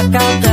acalcar.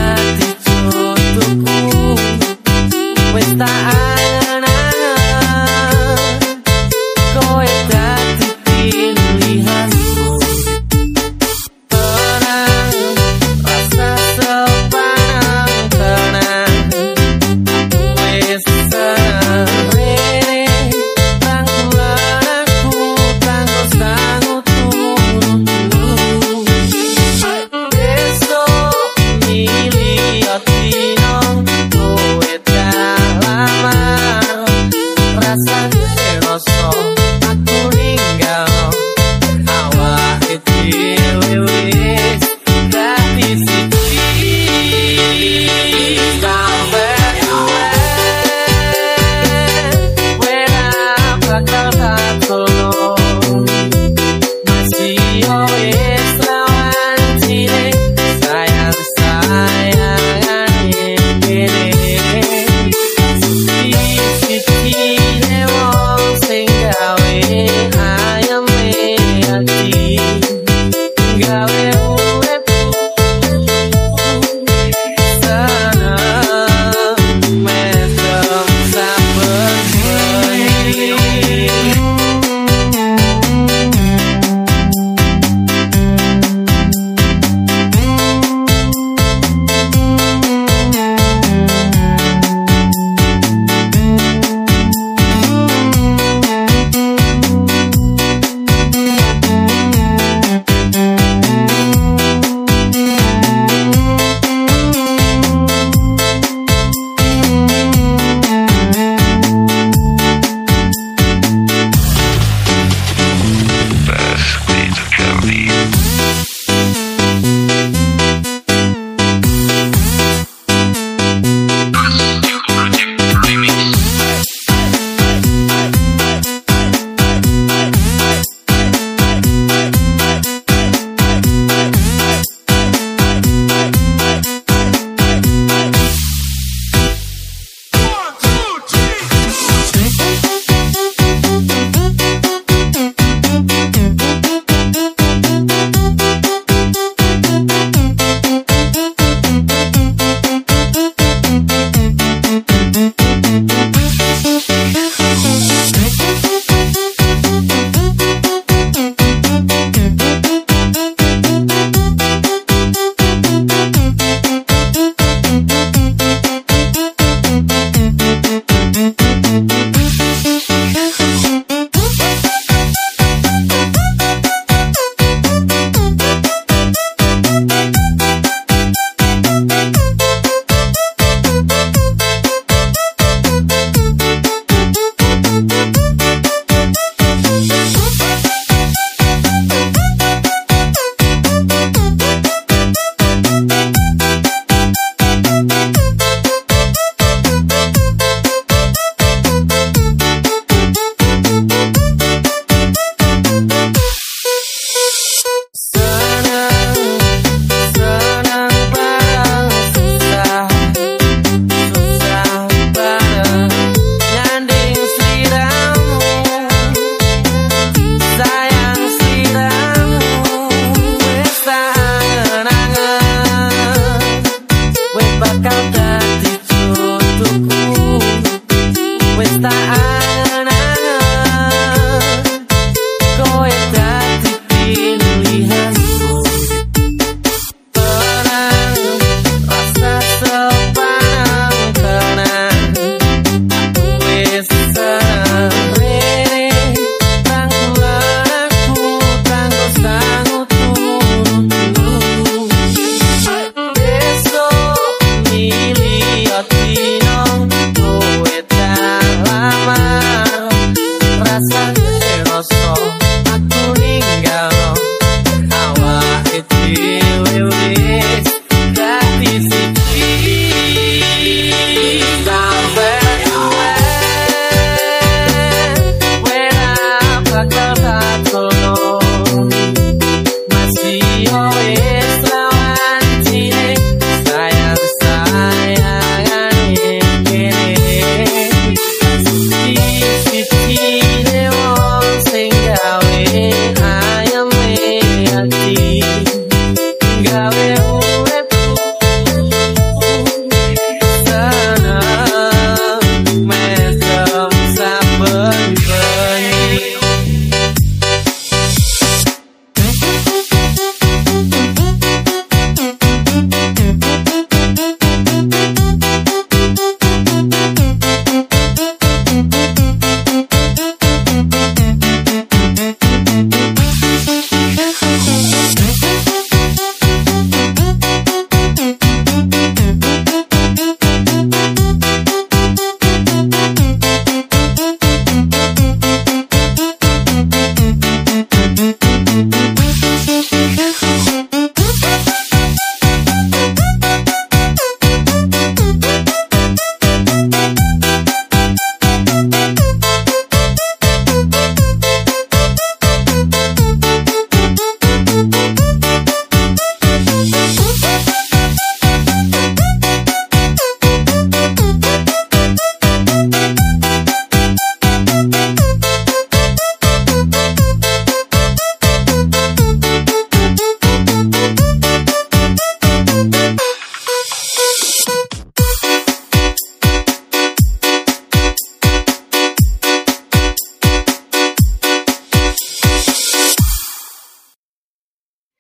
sun.